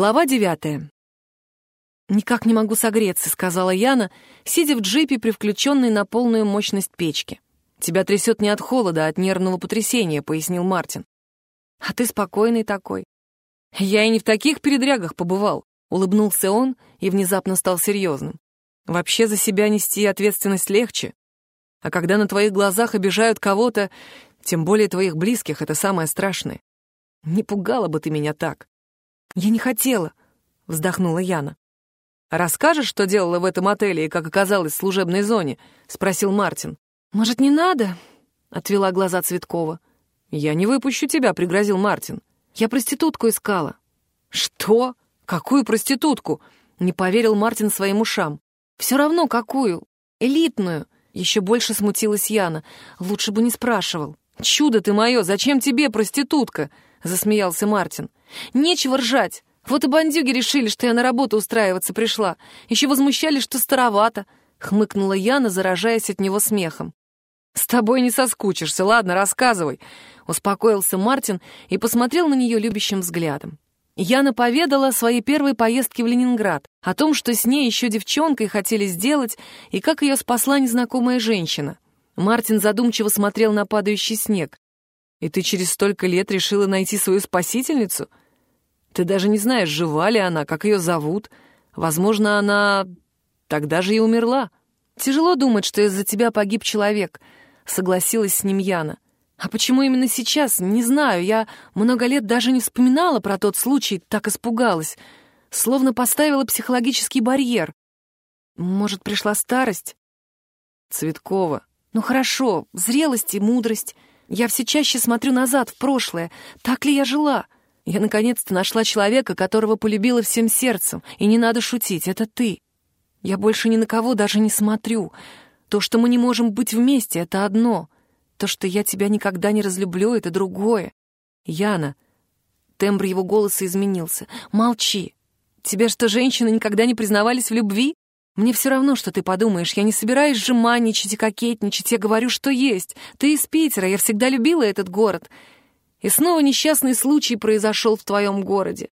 Глава девятая. «Никак не могу согреться», — сказала Яна, сидя в джипе при включенной на полную мощность печки. «Тебя трясет не от холода, а от нервного потрясения», — пояснил Мартин. «А ты спокойный такой». «Я и не в таких передрягах побывал», — улыбнулся он и внезапно стал серьезным. «Вообще за себя нести ответственность легче. А когда на твоих глазах обижают кого-то, тем более твоих близких, это самое страшное. Не пугала бы ты меня так». «Я не хотела», — вздохнула Яна. «Расскажешь, что делала в этом отеле и как оказалась в служебной зоне?» — спросил Мартин. «Может, не надо?» — отвела глаза Цветкова. «Я не выпущу тебя», — пригрозил Мартин. «Я проститутку искала». «Что? Какую проститутку?» — не поверил Мартин своим ушам. «Все равно какую. Элитную». Еще больше смутилась Яна. Лучше бы не спрашивал. «Чудо ты мое, зачем тебе проститутка?» — засмеялся Мартин. Нечего ржать. Вот и бандюги решили, что я на работу устраиваться пришла. Еще возмущались, что старовато. Хмыкнула Яна, заражаясь от него смехом. «С тобой не соскучишься, ладно, рассказывай», — успокоился Мартин и посмотрел на нее любящим взглядом. Яна поведала о своей первой поездке в Ленинград, о том, что с ней еще девчонкой хотели сделать, и как ее спасла незнакомая женщина. Мартин задумчиво смотрел на падающий снег. «И ты через столько лет решила найти свою спасительницу?» Ты даже не знаешь, жива ли она, как ее зовут. Возможно, она тогда же и умерла. Тяжело думать, что из-за тебя погиб человек, согласилась с ним Яна. А почему именно сейчас? Не знаю, я много лет даже не вспоминала про тот случай, так испугалась. Словно поставила психологический барьер. Может, пришла старость? Цветкова. Ну хорошо, зрелость и мудрость. Я все чаще смотрю назад, в прошлое. Так ли я жила? — я наконец-то нашла человека, которого полюбила всем сердцем. И не надо шутить, это ты. Я больше ни на кого даже не смотрю. То, что мы не можем быть вместе, это одно. То, что я тебя никогда не разлюблю, это другое. Яна. Тембр его голоса изменился. Молчи. Тебе что, женщины никогда не признавались в любви? Мне все равно, что ты подумаешь. Я не собираюсь жеманничать и кокетничать. Я говорю, что есть. Ты из Питера. Я всегда любила этот город. И снова несчастный случай произошел в твоем городе.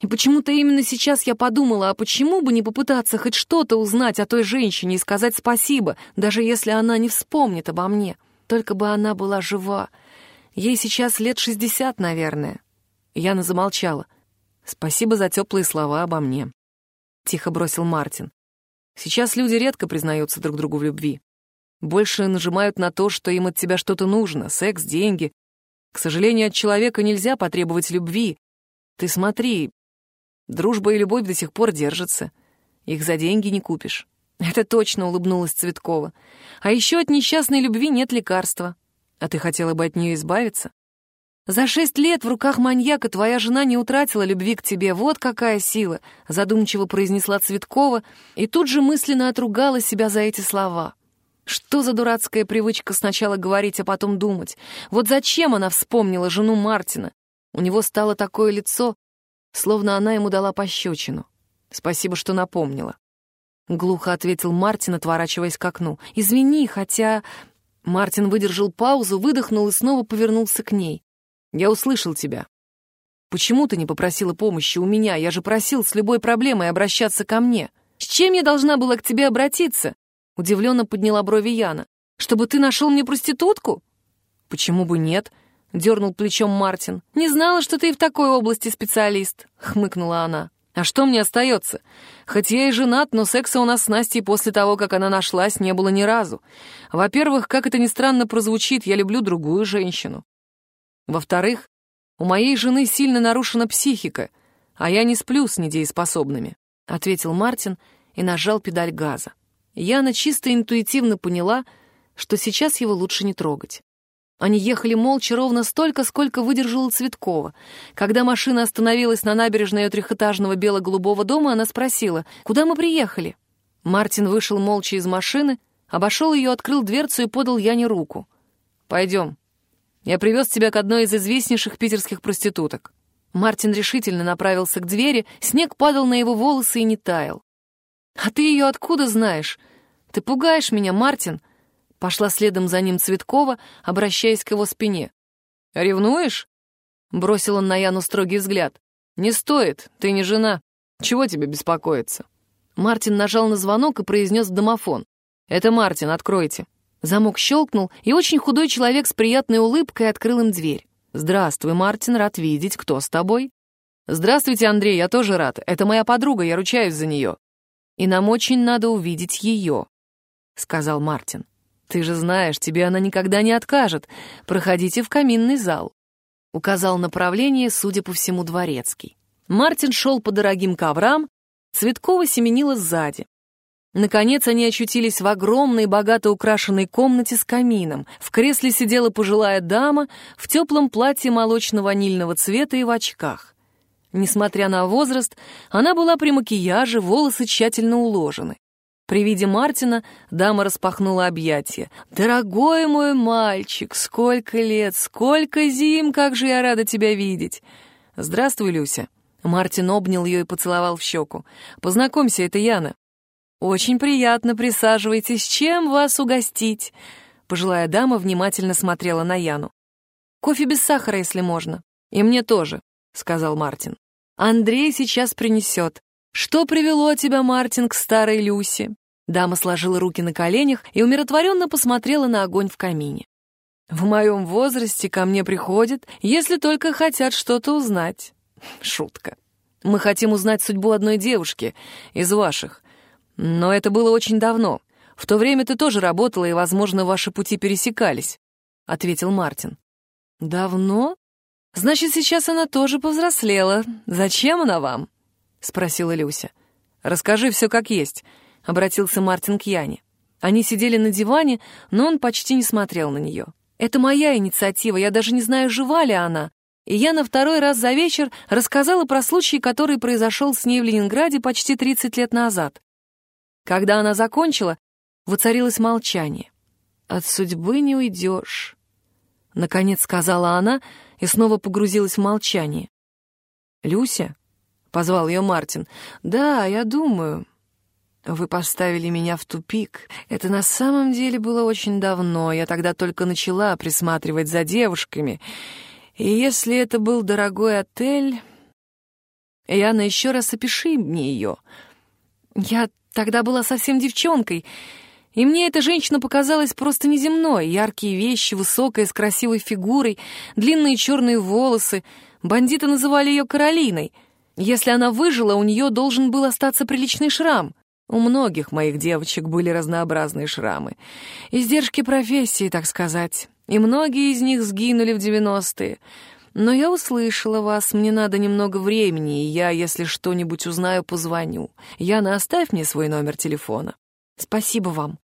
И почему-то именно сейчас я подумала, а почему бы не попытаться хоть что-то узнать о той женщине и сказать спасибо, даже если она не вспомнит обо мне. Только бы она была жива. Ей сейчас лет шестьдесят, наверное. Яна замолчала. «Спасибо за теплые слова обо мне», — тихо бросил Мартин. «Сейчас люди редко признаются друг другу в любви. Больше нажимают на то, что им от тебя что-то нужно — секс, деньги, к сожалению, от человека нельзя потребовать любви. Ты смотри, дружба и любовь до сих пор держатся. Их за деньги не купишь. Это точно улыбнулась Цветкова. А еще от несчастной любви нет лекарства. А ты хотела бы от нее избавиться? За шесть лет в руках маньяка твоя жена не утратила любви к тебе. Вот какая сила!» — задумчиво произнесла Цветкова и тут же мысленно отругала себя за эти слова. Что за дурацкая привычка сначала говорить, а потом думать? Вот зачем она вспомнила жену Мартина? У него стало такое лицо, словно она ему дала пощечину. Спасибо, что напомнила. Глухо ответил Мартин, отворачиваясь к окну. «Извини, хотя...» Мартин выдержал паузу, выдохнул и снова повернулся к ней. «Я услышал тебя. Почему ты не попросила помощи у меня? Я же просил с любой проблемой обращаться ко мне. С чем я должна была к тебе обратиться? Удивленно подняла брови Яна. «Чтобы ты нашел мне проститутку?» «Почему бы нет?» — дернул плечом Мартин. «Не знала, что ты и в такой области специалист», — хмыкнула она. «А что мне остается? Хоть я и женат, но секса у нас с Настей после того, как она нашлась, не было ни разу. Во-первых, как это ни странно прозвучит, я люблю другую женщину. Во-вторых, у моей жены сильно нарушена психика, а я не сплю с недееспособными», — ответил Мартин и нажал педаль газа. Яна чисто интуитивно поняла, что сейчас его лучше не трогать. Они ехали молча ровно столько, сколько выдержала Цветкова. Когда машина остановилась на набережной ее трехэтажного бело-голубого дома, она спросила, «Куда мы приехали?» Мартин вышел молча из машины, обошел ее, открыл дверцу и подал Яне руку. «Пойдем. Я привез тебя к одной из известнейших питерских проституток». Мартин решительно направился к двери, снег падал на его волосы и не таял. «А ты ее откуда знаешь? Ты пугаешь меня, Мартин!» Пошла следом за ним Цветкова, обращаясь к его спине. «Ревнуешь?» — бросил он на Яну строгий взгляд. «Не стоит, ты не жена. Чего тебе беспокоиться?» Мартин нажал на звонок и произнес домофон. «Это Мартин, откройте». Замок щелкнул, и очень худой человек с приятной улыбкой открыл им дверь. «Здравствуй, Мартин, рад видеть. Кто с тобой?» «Здравствуйте, Андрей, я тоже рад. Это моя подруга, я ручаюсь за нее». «И нам очень надо увидеть ее», — сказал Мартин. «Ты же знаешь, тебе она никогда не откажет. Проходите в каминный зал», — указал направление, судя по всему, дворецкий. Мартин шел по дорогим коврам, Цветкова семенила сзади. Наконец они очутились в огромной, богато украшенной комнате с камином. В кресле сидела пожилая дама в теплом платье молочно-ванильного цвета и в очках. Несмотря на возраст, она была при макияже, волосы тщательно уложены. При виде Мартина дама распахнула объятия. «Дорогой мой мальчик, сколько лет, сколько зим, как же я рада тебя видеть!» «Здравствуй, Люся!» Мартин обнял ее и поцеловал в щеку. «Познакомься, это Яна». «Очень приятно, присаживайтесь. Чем вас угостить?» Пожилая дама внимательно смотрела на Яну. «Кофе без сахара, если можно. И мне тоже», — сказал Мартин. «Андрей сейчас принесет. «Что привело тебя, Мартин, к старой Люсе?» Дама сложила руки на коленях и умиротворенно посмотрела на огонь в камине. «В моем возрасте ко мне приходят, если только хотят что-то узнать». Шутка. «Мы хотим узнать судьбу одной девушки из ваших. Но это было очень давно. В то время ты тоже работала, и, возможно, ваши пути пересекались», — ответил Мартин. «Давно? Значит, сейчас она тоже повзрослела. Зачем она вам?» — спросила Люся. «Расскажи все как есть», — обратился Мартин к Яне. Они сидели на диване, но он почти не смотрел на нее. «Это моя инициатива, я даже не знаю, жива ли она». И я на второй раз за вечер рассказала про случай, который произошел с ней в Ленинграде почти 30 лет назад. Когда она закончила, воцарилось молчание. «От судьбы не уйдешь», — наконец сказала она и снова погрузилась в молчание. «Люся», позвал ее Мартин. «Да, я думаю. Вы поставили меня в тупик. Это на самом деле было очень давно. Я тогда только начала присматривать за девушками. И если это был дорогой отель... Яна, еще раз опиши мне ее. Я тогда была совсем девчонкой, и мне эта женщина показалась просто неземной. Яркие вещи, высокая, с красивой фигурой, длинные черные волосы. Бандиты называли ее Каролиной — если она выжила, у нее должен был остаться приличный шрам. У многих моих девочек были разнообразные шрамы. Издержки профессии, так сказать. И многие из них сгинули в девяностые. Но я услышала вас, мне надо немного времени, и я, если что-нибудь узнаю, позвоню. Яна, оставь мне свой номер телефона. Спасибо вам.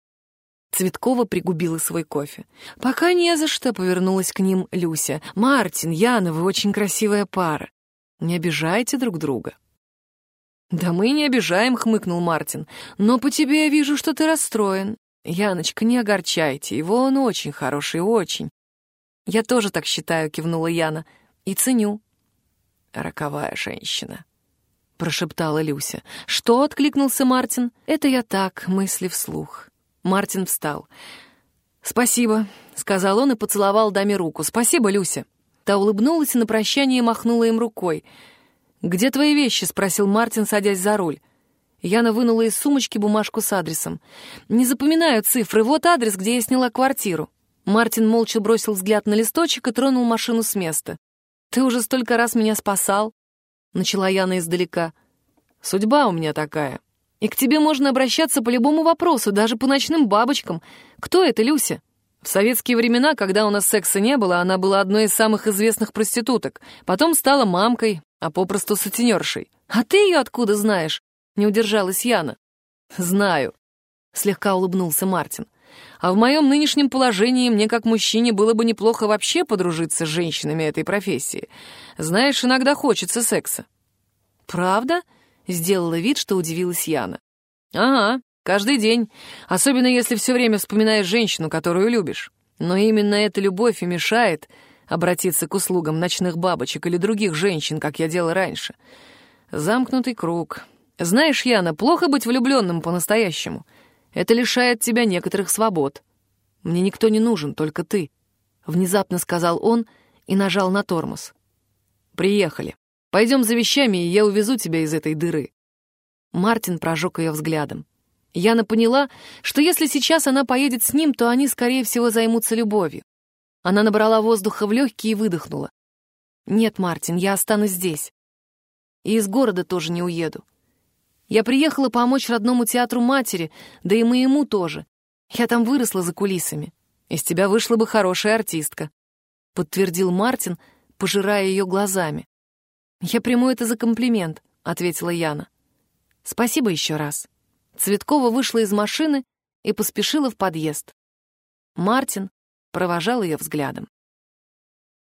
Цветкова пригубила свой кофе. «Пока не за что», — повернулась к ним Люся. «Мартин, Яна, вы очень красивая пара. Не обижайте друг друга». «Да мы не обижаем», — хмыкнул Мартин. «Но по тебе я вижу, что ты расстроен. Яночка, не огорчайте, его он очень хороший, очень». «Я тоже так считаю», — кивнула Яна. «И ценю». «Роковая женщина», — прошептала Люся. «Что?» — откликнулся Мартин. «Это я так, мысли вслух». Мартин встал. «Спасибо», — сказал он и поцеловал даме руку. «Спасибо, Люся». Та улыбнулась и на прощание махнула им рукой. «Где твои вещи?» — спросил Мартин, садясь за руль. Яна вынула из сумочки бумажку с адресом. «Не запоминаю цифры, вот адрес, где я сняла квартиру». Мартин молча бросил взгляд на листочек и тронул машину с места. «Ты уже столько раз меня спасал», — начала Яна издалека. «Судьба у меня такая. И к тебе можно обращаться по любому вопросу, даже по ночным бабочкам. Кто это, Люся?» В советские времена, когда у нас секса не было, она была одной из самых известных проституток. Потом стала мамкой, а попросту сутенершей. «А ты ее откуда знаешь?» — не удержалась Яна. «Знаю», — слегка улыбнулся Мартин. «А в моем нынешнем положении мне, как мужчине, было бы неплохо вообще подружиться с женщинами этой профессии. Знаешь, иногда хочется секса». «Правда?» — сделала вид, что удивилась Яна. «Ага, Каждый день, особенно если все время вспоминаешь женщину, которую любишь. Но именно эта любовь и мешает обратиться к услугам ночных бабочек или других женщин, как я делал раньше. Замкнутый круг. Знаешь, Яна, плохо быть влюбленным по-настоящему. Это лишает тебя некоторых свобод. Мне никто не нужен, только ты. Внезапно сказал он и нажал на тормоз. Приехали. Пойдем за вещами, и я увезу тебя из этой дыры». Мартин прожег ее взглядом. Яна поняла, что если сейчас она поедет с ним, то они, скорее всего, займутся любовью. Она набрала воздуха в легкие и выдохнула. «Нет, Мартин, я останусь здесь. И из города тоже не уеду. Я приехала помочь родному театру матери, да и моему тоже. Я там выросла за кулисами. Из тебя вышла бы хорошая артистка», — подтвердил Мартин, пожирая ее глазами. «Я приму это за комплимент», — ответила Яна. «Спасибо еще раз». Цветкова вышла из машины и поспешила в подъезд. Мартин провожал ее взглядом.